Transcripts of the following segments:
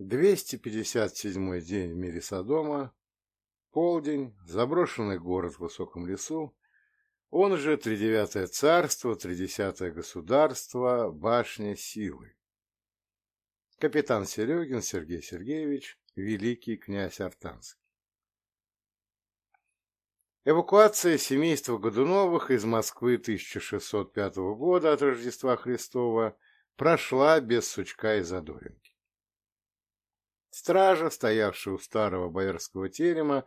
257 день в мире Содома, полдень, заброшенный город в высоком лесу, он же Тридевятое царство, Тридесятое государство, башня силы. Капитан Серегин Сергей Сергеевич, великий князь Артанский. Эвакуация семейства Годуновых из Москвы 1605 года от Рождества Христова прошла без сучка и задоринки. Стража, стоявшая у старого боярского терема,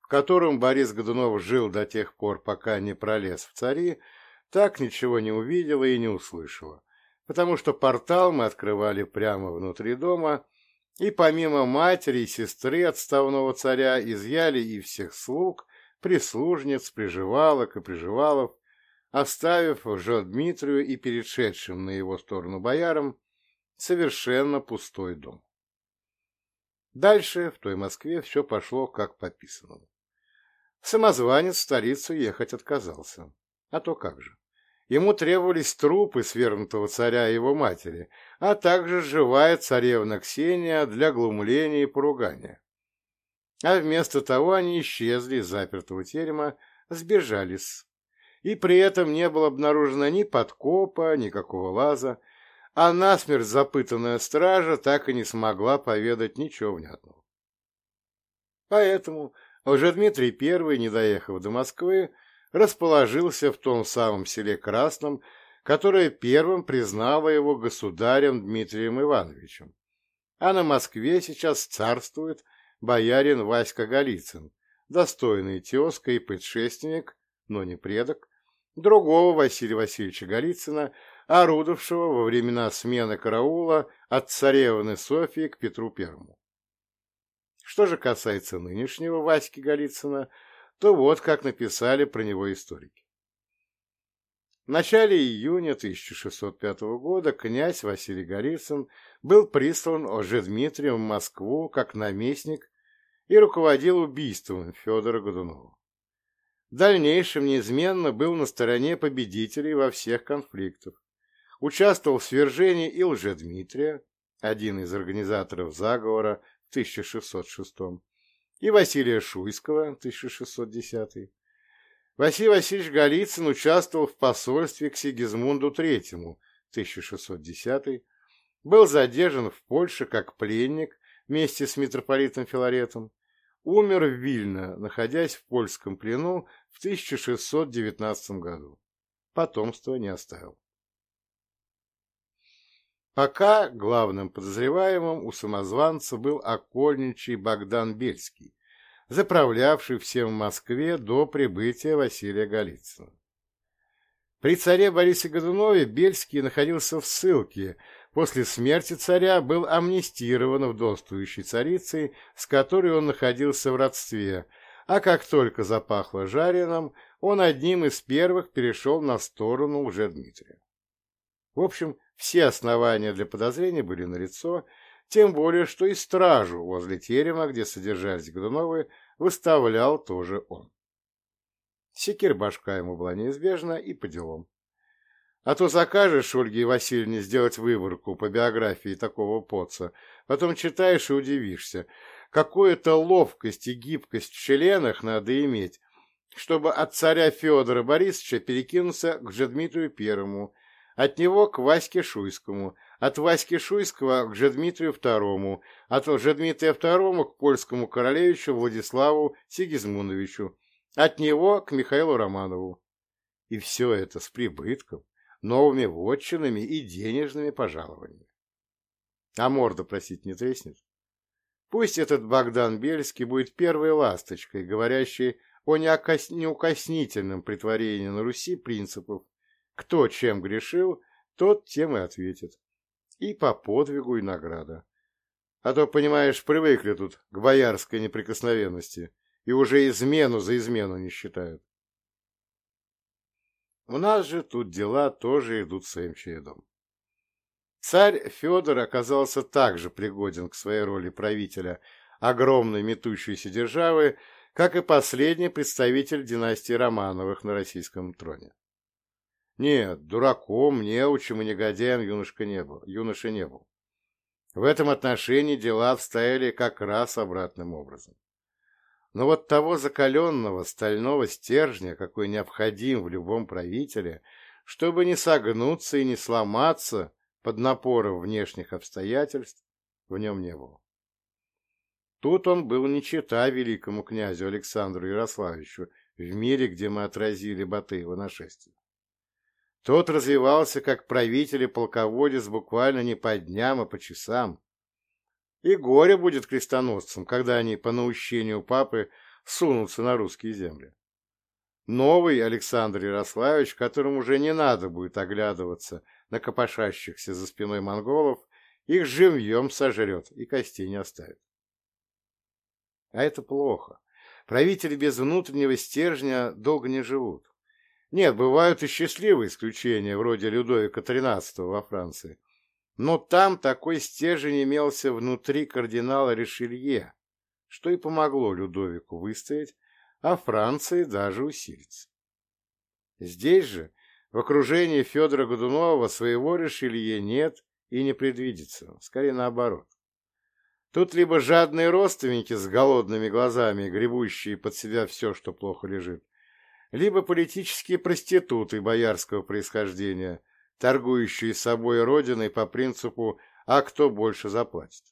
в котором Борис Годунов жил до тех пор, пока не пролез в цари, так ничего не увидела и не услышала, потому что портал мы открывали прямо внутри дома, и помимо матери и сестры отставного царя изъяли и всех слуг, прислужниц, приживалок и приживалов, оставив уже Дмитрию и перешедшим на его сторону боярам совершенно пустой дом. Дальше в той Москве все пошло как по писанному. Самозванец в столицу ехать отказался. А то как же. Ему требовались трупы свергнутого царя и его матери, а также живая царевна Ксения для глумления и поругания. А вместо того они исчезли из запертого терема, сбежались. И при этом не было обнаружено ни подкопа, никакого лаза, а насмерть запытанная стража так и не смогла поведать ничего внятного. Поэтому уже Дмитрий I, не доехав до Москвы, расположился в том самом селе Красном, которое первым признало его государем Дмитрием Ивановичем. А на Москве сейчас царствует боярин Васька Голицын, достойный тезка и предшественник, но не предок, другого Василия Васильевича Голицына, орудовавшего во времена смены караула от царевны Софии к Петру Первому. Что же касается нынешнего Васьки Голицына, то вот как написали про него историки. В начале июня 1605 года князь Василий Голицын был прислан Дмитрием в Москву как наместник и руководил убийством Федора Годунова. В дальнейшем неизменно был на стороне победителей во всех конфликтах, участвовал в свержении и Лжедмитрия, один из организаторов заговора в 1606, и Василия Шуйского, 1610. Василий Васильевич Голицын участвовал в посольстве к Сигизмунду III, 1610, был задержан в Польше как пленник вместе с митрополитом Филаретом, умер в Вильно, находясь в польском плену в 1619 году. Потомства не оставил. Пока главным подозреваемым у самозванца был окольничий Богдан Бельский, заправлявший всем в Москве до прибытия Василия Голицына. При царе Борисе Годунове Бельский находился в ссылке, после смерти царя был амнистирован вдовствующей царицей, с которой он находился в родстве, а как только запахло жареным, он одним из первых перешел на сторону уже Дмитрия. В общем, все основания для подозрения были налицо, тем более, что и стражу возле терема, где содержались Годуновы, выставлял тоже он. Секир башка ему была неизбежна и по делам. А то закажешь Ольге Васильевне сделать выборку по биографии такого поца, потом читаешь и удивишься. Какую-то ловкость и гибкость в членах надо иметь, чтобы от царя Федора Борисовича перекинуться к Жедмитрию Первому от него к Ваське Шуйскому, от Васьки Шуйского к Жедмитрию II, от Жедмитрия II к польскому королевичу Владиславу Сигизмундовичу, от него к Михаилу Романову. И все это с прибытком, новыми вотчинами и денежными пожалованиями. А морда просить не треснет? Пусть этот Богдан Бельский будет первой ласточкой, говорящей о неукоснительном притворении на Руси принципов кто чем грешил, тот тем и ответит. И по подвигу и награда. А то, понимаешь, привыкли тут к боярской неприкосновенности и уже измену за измену не считают. У нас же тут дела тоже идут своим чередом. Царь Федор оказался также пригоден к своей роли правителя огромной метущейся державы, как и последний представитель династии Романовых на российском троне. Нет, дураком, неучим и негодяем юношка не был, юноша не был. В этом отношении дела обстояли как раз обратным образом. Но вот того закаленного стального стержня, какой необходим в любом правителе, чтобы не согнуться и не сломаться под напором внешних обстоятельств, в нем не было. Тут он был не чета великому князю Александру Ярославичу в мире, где мы отразили Батыева нашествие. Тот развивался как правитель и полководец буквально не по дням, а по часам. И горе будет крестоносцам, когда они по наущению папы сунутся на русские земли. Новый Александр Ярославич, которому уже не надо будет оглядываться на копошащихся за спиной монголов, их живьем сожрет и костей не оставит. А это плохо. Правители без внутреннего стержня долго не живут. Нет, бывают и счастливые исключения, вроде Людовика XIII во Франции. Но там такой стержень имелся внутри кардинала Ришелье, что и помогло Людовику выстоять, а Франции даже усилиться. Здесь же, в окружении Федора Годунова, своего Ришелье нет и не предвидится, скорее наоборот. Тут либо жадные родственники с голодными глазами, гребущие под себя все, что плохо лежит, либо политические проституты боярского происхождения, торгующие собой родиной по принципу «а кто больше заплатит?».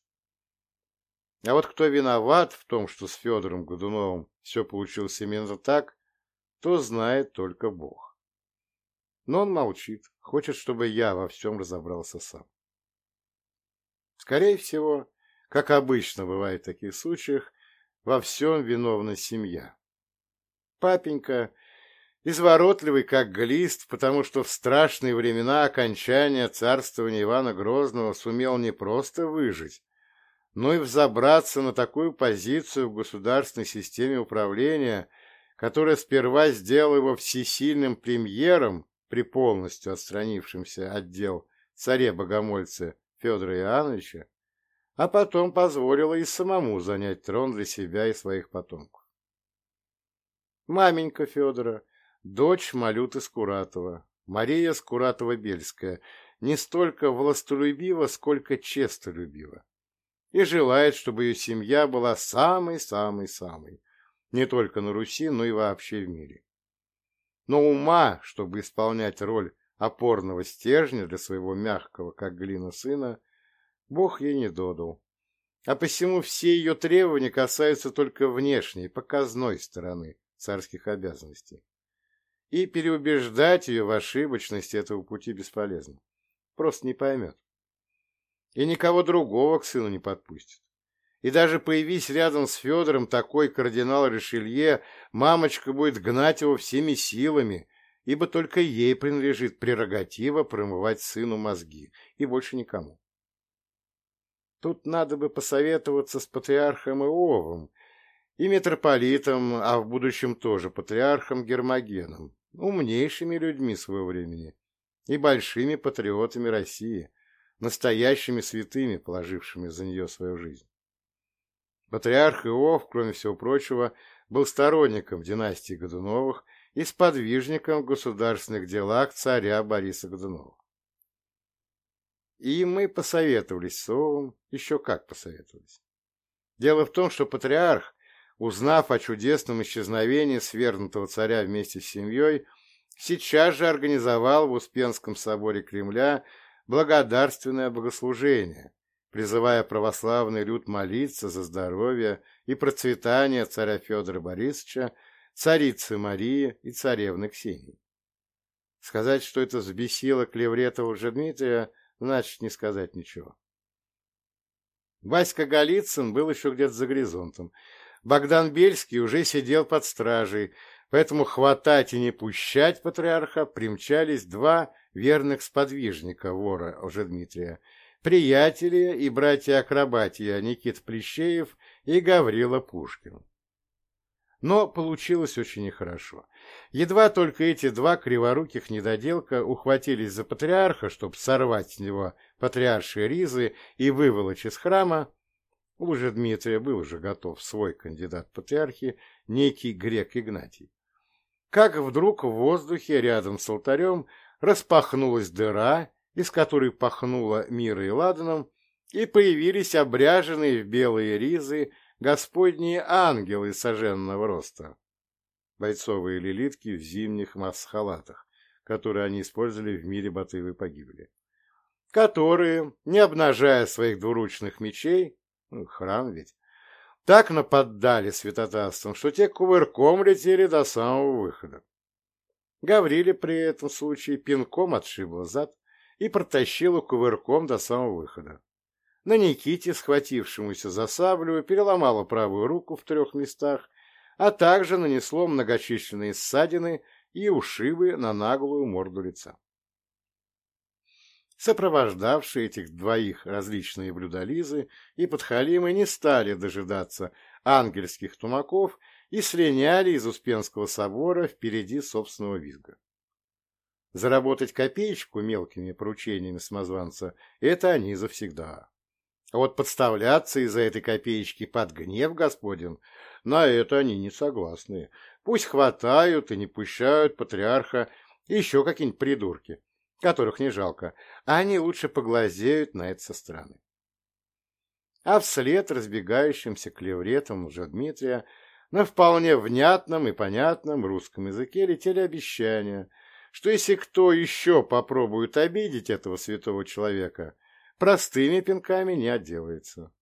А вот кто виноват в том, что с Федором Годуновым все получилось именно так, то знает только Бог. Но он молчит, хочет, чтобы я во всем разобрался сам. Скорее всего, как обычно бывает в таких случаях, во всем виновна семья. Папенька изворотливый, как глист, потому что в страшные времена окончания царствования Ивана Грозного сумел не просто выжить, но и взобраться на такую позицию в государственной системе управления, которая сперва сделала его всесильным премьером при полностью отстранившемся от дел царе-богомольце Федора Иоанновича, а потом позволила и самому занять трон для себя и своих потомков. Маменька Федора – дочь Малюты Скуратова, Мария Скуратова-Бельская, не столько властолюбива, сколько честолюбива, и желает, чтобы ее семья была самой-самой-самой, не только на Руси, но и вообще в мире. Но ума, чтобы исполнять роль опорного стержня для своего мягкого, как глина сына, Бог ей не додал, а посему все ее требования касаются только внешней, показной стороны царских обязанностей и переубеждать ее в ошибочности этого пути бесполезно. Просто не поймет. И никого другого к сыну не подпустит. И даже появись рядом с Федором такой кардинал Ришелье, мамочка будет гнать его всеми силами, ибо только ей принадлежит прерогатива промывать сыну мозги, и больше никому. Тут надо бы посоветоваться с патриархом Иовом и митрополитом, а в будущем тоже патриархом Гермогеном, умнейшими людьми своего времени и большими патриотами России, настоящими святыми, положившими за нее свою жизнь. Патриарх Иов, кроме всего прочего, был сторонником династии Годуновых и сподвижником в государственных делах царя Бориса Годунова. И мы посоветовались с Овом, еще как посоветовались. Дело в том, что патриарх узнав о чудесном исчезновении свергнутого царя вместе с семьей, сейчас же организовал в Успенском соборе Кремля благодарственное богослужение, призывая православный люд молиться за здоровье и процветание царя Федора Борисовича, царицы Марии и царевны Ксении. Сказать, что это взбесило Клевретова же Дмитрия, значит не сказать ничего. Васька Голицын был еще где-то за горизонтом, Богдан Бельский уже сидел под стражей, поэтому хватать и не пущать патриарха примчались два верных сподвижника вора Дмитрия, приятели и братья-акробатия Никит Плещеев и Гаврила Пушкин. Но получилось очень нехорошо. Едва только эти два криворуких недоделка ухватились за патриарха, чтобы сорвать с него патриаршие ризы и выволочь из храма, у Дмитрия был уже готов свой кандидат патриархи, некий грек Игнатий. Как вдруг в воздухе рядом с алтарем распахнулась дыра, из которой пахнуло мирой и ладаном, и появились обряженные в белые ризы господние ангелы соженного роста, бойцовые лилитки в зимних масс-халатах, которые они использовали в мире Батыевой погибели, которые, не обнажая своих двуручных мечей, ну, храм ведь, так наподдали святотатством, что те кувырком летели до самого выхода. Гавриле при этом случае пинком отшибла зад и протащила кувырком до самого выхода. На Никите, схватившемуся за саблю, переломала правую руку в трех местах, а также нанесло многочисленные ссадины и ушибы на наглую морду лица. Сопровождавшие этих двоих различные блюдолизы и подхалимы не стали дожидаться ангельских тумаков и слиняли из Успенского собора впереди собственного визга. Заработать копеечку мелкими поручениями самозванца — это они завсегда. А вот подставляться из-за этой копеечки под гнев Господен, на это они не согласны. Пусть хватают и не пущают патриарха еще какие-нибудь придурки, которых не жалко, а они лучше поглазеют на это со стороны. А вслед разбегающимся клевретам уже Дмитрия на вполне внятном и понятном русском языке летели обещания, что если кто еще попробует обидеть этого святого человека, простыми пинками не отделается.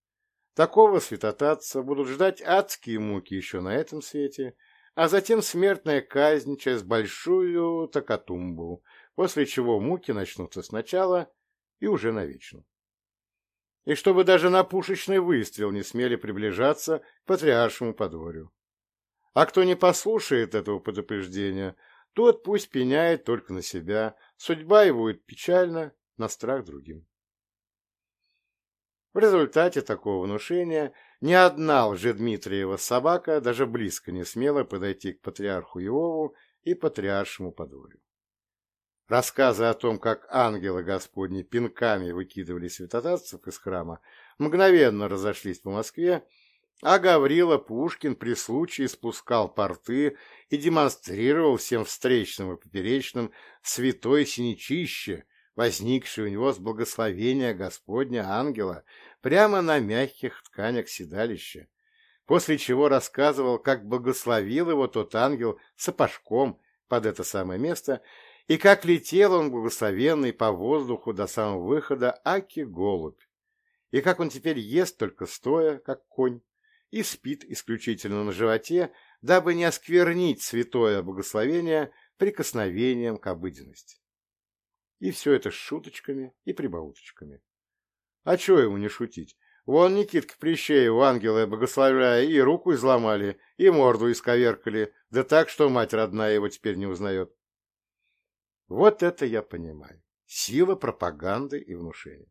Такого святотатца будут ждать адские муки еще на этом свете, а затем смертная казнь через большую такатумбу, после чего муки начнутся сначала и уже навечно. И чтобы даже на пушечный выстрел не смели приближаться к патриаршему подворью. А кто не послушает этого предупреждения, тот пусть пеняет только на себя, судьба его будет печальна, на страх другим. В результате такого внушения ни одна лжедмитриева собака даже близко не смела подойти к патриарху Иову и патриаршему подворью. Рассказы о том, как ангелы Господни пинками выкидывали святотатцев из храма, мгновенно разошлись по Москве, а Гаврила Пушкин при случае спускал порты и демонстрировал всем встречным и поперечным святое синячище, возникшее у него с благословения Господня ангела прямо на мягких тканях седалища, после чего рассказывал, как благословил его тот ангел сапожком под это самое место и как летел он благословенный по воздуху до самого выхода Аки-голубь, и как он теперь ест только стоя, как конь, и спит исключительно на животе, дабы не осквернить святое благословение прикосновением к обыденности. И все это с шуточками и прибауточками. А чего ему не шутить? Вон Никитка Прищеев, ангелы богословляя, и руку изломали, и морду исковеркали, да так, что мать родная его теперь не узнает. Вот это я понимаю. Сила пропаганды и внушения.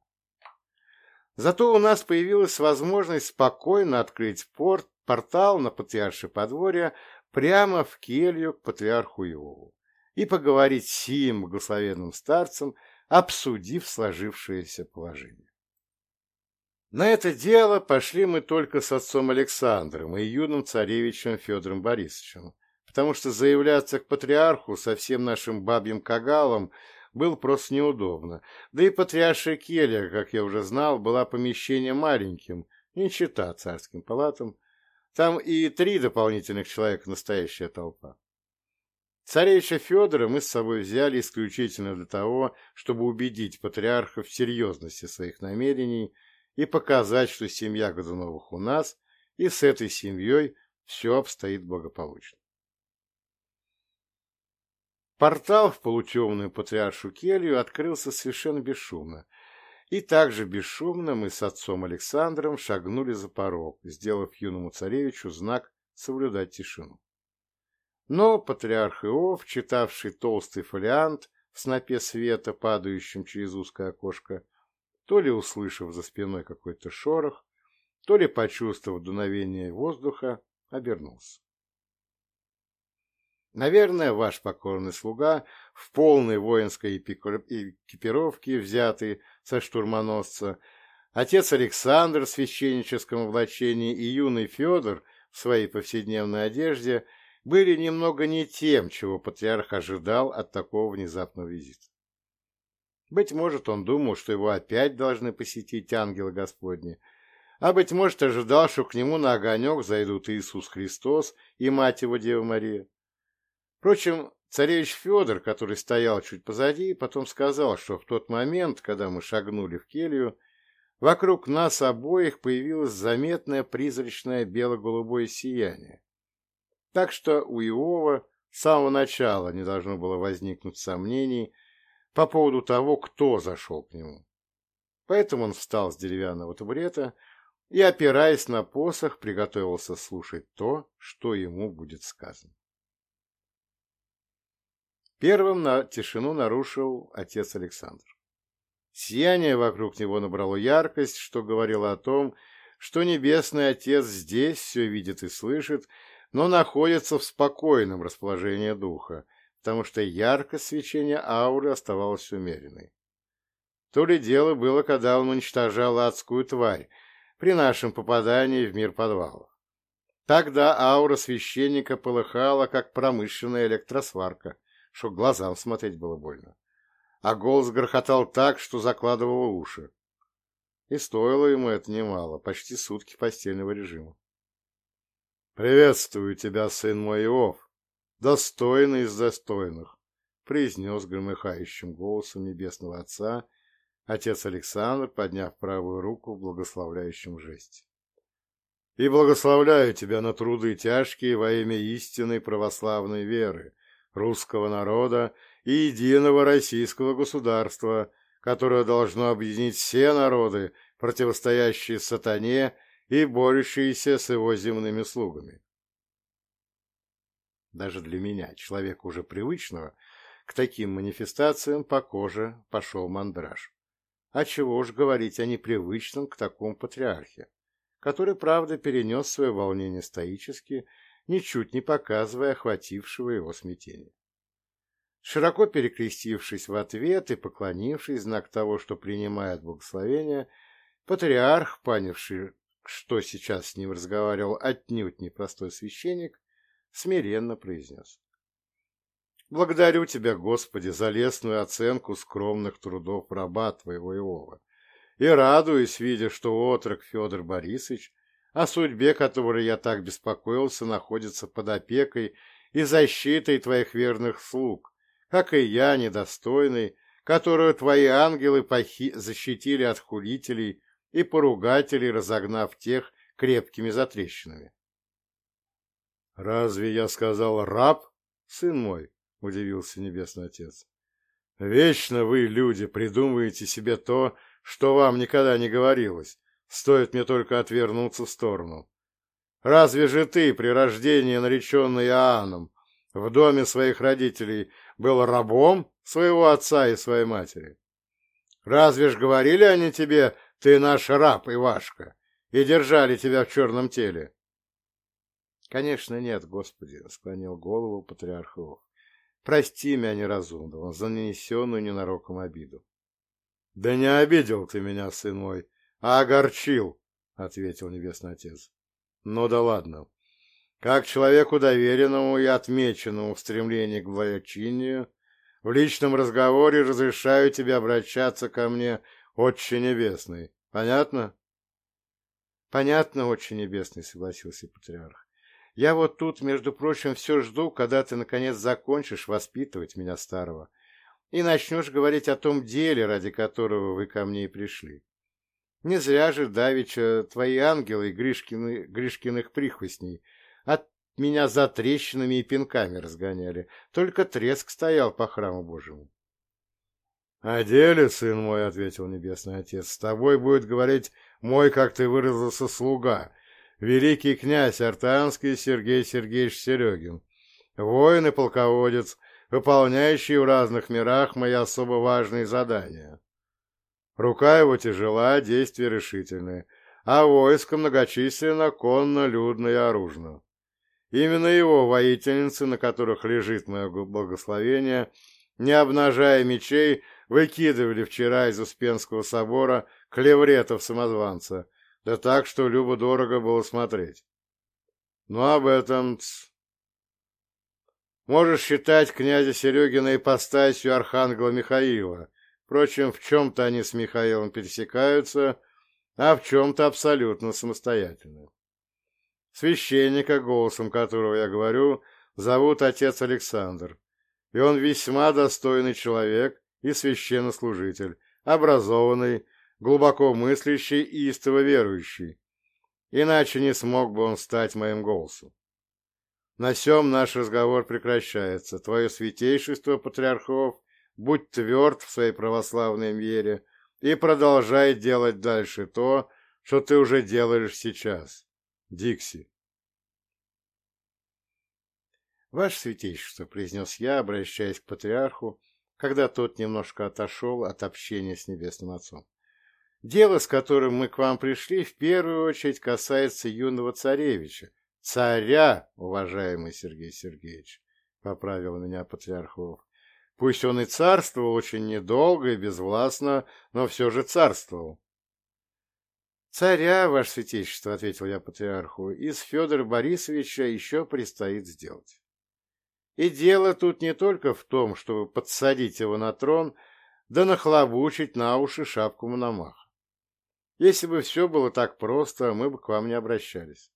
Зато у нас появилась возможность спокойно открыть порт, портал на Патриарше подворье прямо в келью к Патриарху Иову и поговорить с сим благословенным старцем, обсудив сложившееся положение. На это дело пошли мы только с отцом Александром и юным царевичем Федором Борисовичем, потому что заявляться к патриарху со всем нашим бабьим кагалом было просто неудобно. Да и патриаршая келья, как я уже знал, была помещением маленьким, не чита царским палатам. Там и три дополнительных человека настоящая толпа. Царевича Федора мы с собой взяли исключительно для того, чтобы убедить патриарха в серьезности своих намерений и показать, что семья Годуновых у нас, и с этой семьей все обстоит благополучно. Портал в полутемную патриаршу келью открылся совершенно бесшумно, и также бесшумно мы с отцом Александром шагнули за порог, сделав юному царевичу знак соблюдать тишину. Но патриарх Иов, читавший толстый фолиант в снопе света, падающем через узкое окошко, то ли услышав за спиной какой-то шорох, то ли почувствовав дуновение воздуха, обернулся. Наверное, ваш покорный слуга в полной воинской экипировке, взятый со штурмоносца, отец Александр в священническом облачении и юный Федор в своей повседневной одежде были немного не тем, чего патриарх ожидал от такого внезапного визита. Быть может, он думал, что его опять должны посетить ангелы Господни, а, быть может, ожидал, что к нему на огонек зайдут Иисус Христос и мать его Дева Мария. Впрочем, царевич Федор, который стоял чуть позади, потом сказал, что в тот момент, когда мы шагнули в келью, вокруг нас обоих появилось заметное призрачное бело-голубое сияние. Так что у Иова с самого начала не должно было возникнуть сомнений по поводу того, кто зашел к нему. Поэтому он встал с деревянного табурета и, опираясь на посох, приготовился слушать то, что ему будет сказано. Первым на тишину нарушил отец Александр. Сияние вокруг него набрало яркость, что говорило о том, что Небесный Отец здесь все видит и слышит, но находится в спокойном расположении духа, потому что яркость свечения ауры оставалась умеренной. То ли дело было, когда он уничтожал адскую тварь при нашем попадании в мир подвалов. Тогда аура священника полыхала, как промышленная электросварка, что глазам смотреть было больно. А голос грохотал так, что закладывало уши. И стоило ему это немало, почти сутки постельного режима. «Приветствую тебя, сын мой Иов, достойный из достойных, произнес громыхающим голосом небесного отца отец Александр, подняв правую руку в благословляющем жесте. И благословляю тебя на труды тяжкие во имя истинной православной веры, русского народа и единого российского государства, которое должно объединить все народы, противостоящие сатане и борющиеся с его земными слугами. Даже для меня, человека уже привычного, к таким манифестациям по коже пошел мандраж. А чего уж говорить о непривычном к такому патриархе, который, правда, перенес свое волнение стоически, ничуть не показывая охватившего его смятения. Широко перекрестившись в ответ и поклонившись знак того, что принимает благословение, патриарх, понявший, что сейчас с ним разговаривал отнюдь непростой священник, смиренно произнес. «Благодарю тебя, Господи, за лестную оценку скромных трудов раба твоего Иова, и радуюсь, видя, что отрок Федор Борисович, о судьбе которой я так беспокоился, находится под опекой и защитой твоих верных слуг, как и я, недостойный, которую твои ангелы похи... защитили от хулителей и поругателей, разогнав тех крепкими затрещинами. «Разве я сказал раб, сын мой?» — удивился Небесный Отец. «Вечно вы, люди, придумываете себе то, что вам никогда не говорилось, стоит мне только отвернуться в сторону. Разве же ты, при рождении нареченный Иоанном, в доме своих родителей был рабом своего отца и своей матери? Разве ж говорили они тебе, ты наш раб, Ивашка, и держали тебя в черном теле? Конечно, нет, Господи, склонил голову патриарх Иов. Прости меня неразумного за нанесенную ненароком обиду. Да не обидел ты меня, сын мой, огорчил, ответил Небесный Отец. Ну да ладно. Как человеку доверенному и отмеченному в стремлении к благочинию, в личном разговоре разрешаю тебе обращаться ко мне, Отче Небесный. Понятно? Понятно, Отче Небесный, согласился патриарх. Я вот тут, между прочим, все жду, когда ты, наконец, закончишь воспитывать меня старого и начнешь говорить о том деле, ради которого вы ко мне и пришли. Не зря же, Давича, твои ангелы Гришкины, Гришкиных прихвостней от меня за трещинами и пинками разгоняли. Только треск стоял по храму Божьему. — О деле, сын мой, — ответил Небесный Отец, — с тобой будет говорить мой, как ты выразился, слуга — великий князь Артанский Сергей Сергеевич Серегин, воин и полководец, выполняющий в разных мирах мои особо важные задания. Рука его тяжела, действия решительные, а войско многочисленно, конно, людно и оружно. Именно его воительницы, на которых лежит мое благословение, не обнажая мечей, выкидывали вчера из Успенского собора клевретов-самозванца, да так, что любо-дорого было смотреть. Но ну, об этом... Можешь считать князя Серегина ипостасью архангела Михаила, Впрочем, в чем-то они с Михаилом пересекаются, а в чем-то абсолютно самостоятельны. Священника, голосом которого я говорю, зовут отец Александр, и он весьма достойный человек и священнослужитель, образованный, глубоко мыслящий и истово верующий. Иначе не смог бы он стать моим голосом. На сём наш разговор прекращается. Твое святейшество, патриархов, будь тверд в своей православной вере и продолжай делать дальше то, что ты уже делаешь сейчас. Дикси. «Ваше святейшество», — произнес я, обращаясь к патриарху, когда тот немножко отошел от общения с Небесным Отцом. «Дело, с которым мы к вам пришли, в первую очередь касается юного царевича, царя, уважаемый Сергей Сергеевич», — поправил меня патриархов. «Пусть он и царствовал очень недолго и безвластно, но все же царствовал». «Царя, ваше святейшество», — ответил я патриарху, — «из Федора Борисовича еще предстоит сделать». И дело тут не только в том, чтобы подсадить его на трон, да нахлобучить на уши шапку Мономаха. Если бы все было так просто, мы бы к вам не обращались.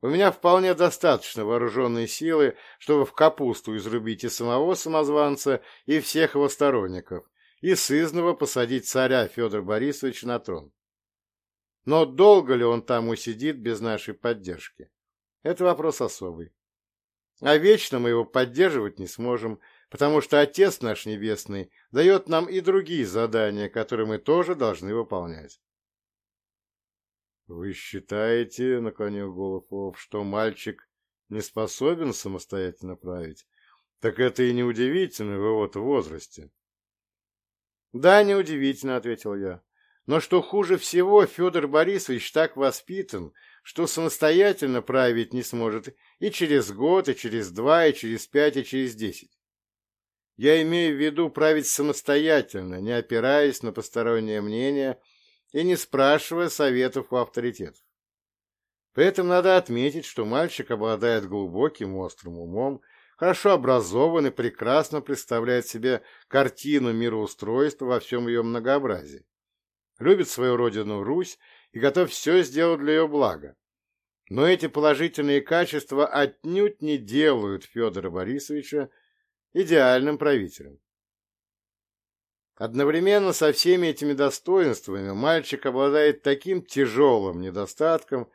У меня вполне достаточно вооруженной силы, чтобы в капусту изрубить и самого самозванца, и всех его сторонников, и сызново посадить царя Федора Борисовича на трон. Но долго ли он там усидит без нашей поддержки? Это вопрос особый. А вечно мы его поддерживать не сможем, потому что Отец наш Небесный дает нам и другие задания, которые мы тоже должны выполнять. «Вы считаете, — наклонил голову что мальчик не способен самостоятельно править? Так это и неудивительно в его возрасте». «Да, неудивительно, — ответил я. Но что хуже всего, Федор Борисович так воспитан, что самостоятельно править не сможет и через год, и через два, и через пять, и через десять. Я имею в виду править самостоятельно, не опираясь на постороннее мнение и не спрашивая советов у авторитетов. При этом надо отметить, что мальчик обладает глубоким острым умом, хорошо образован и прекрасно представляет себе картину мироустройства во всем ее многообразии. Любит свою родину Русь и готов все сделать для ее блага. Но эти положительные качества отнюдь не делают Федора Борисовича идеальным правителем. Одновременно со всеми этими достоинствами мальчик обладает таким тяжелым недостатком,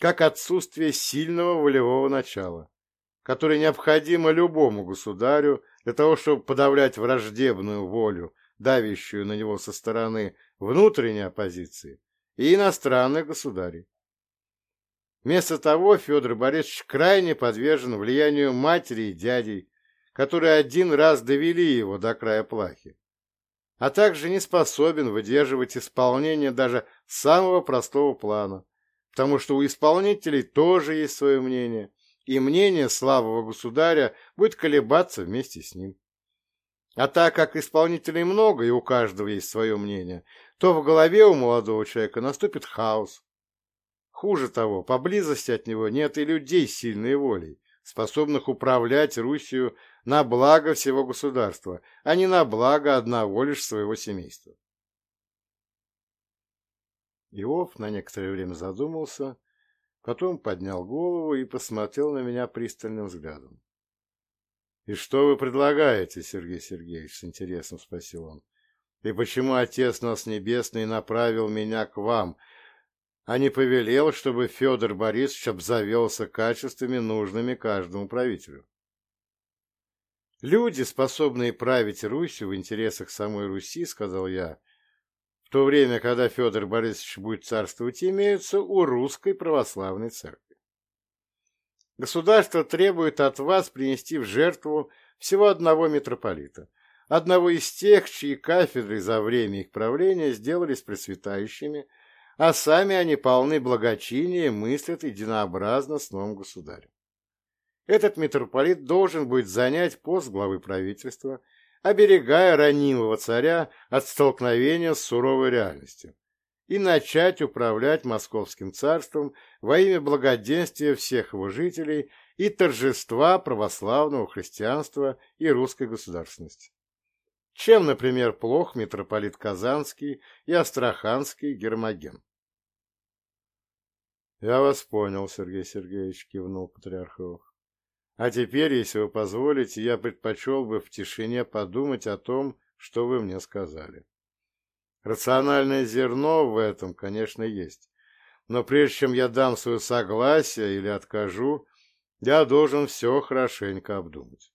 как отсутствие сильного волевого начала, которое необходимо любому государю для того, чтобы подавлять враждебную волю, давящую на него со стороны внутренней оппозиции и иностранных государей. Вместо того Федор Борисович крайне подвержен влиянию матери и дядей, которые один раз довели его до края плахи, а также не способен выдерживать исполнение даже самого простого плана, потому что у исполнителей тоже есть свое мнение, и мнение слабого государя будет колебаться вместе с ним. А так как исполнителей много и у каждого есть свое мнение, то в голове у молодого человека наступит хаос. Хуже того, поблизости от него нет и людей с сильной волей, способных управлять Русью на благо всего государства, а не на благо одного лишь своего семейства. Иов на некоторое время задумался, потом поднял голову и посмотрел на меня пристальным взглядом. — И что вы предлагаете, Сергей Сергеевич? — с интересом спросил он. — И почему Отец нас Небесный направил меня к вам, а не повелел, чтобы Федор Борисович обзавелся качествами, нужными каждому правителю? Люди, способные править Русью в интересах самой Руси, — сказал я, — в то время, когда Федор Борисович будет царствовать, имеются у русской православной церкви. Государство требует от вас принести в жертву всего одного митрополита, одного из тех, чьи кафедры за время их правления сделались пресвятающими, а сами они полны благочиния мыслят единообразно с новым государем. Этот митрополит должен будет занять пост главы правительства, оберегая ранимого царя от столкновения с суровой реальностью и начать управлять московским царством во имя благоденствия всех его жителей и торжества православного христианства и русской государственности. Чем, например, плох митрополит Казанский и Астраханский Гермоген? — Я вас понял, Сергей Сергеевич, — кивнул Патриархов. — А теперь, если вы позволите, я предпочел бы в тишине подумать о том, что вы мне сказали. Рациональное зерно в этом, конечно, есть. Но прежде чем я дам свое согласие или откажу, я должен все хорошенько обдумать.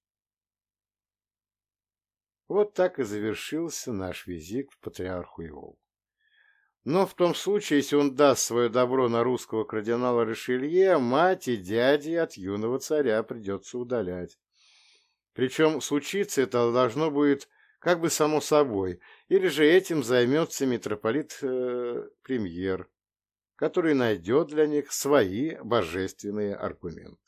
Вот так и завершился наш визит к патриарху Иову. Но в том случае, если он даст свое добро на русского кардинала Ришелье, мать и дяди от юного царя придется удалять. Причем случиться это должно будет как бы само собой, или же этим займется митрополит-премьер, э, который найдет для них свои божественные аргументы.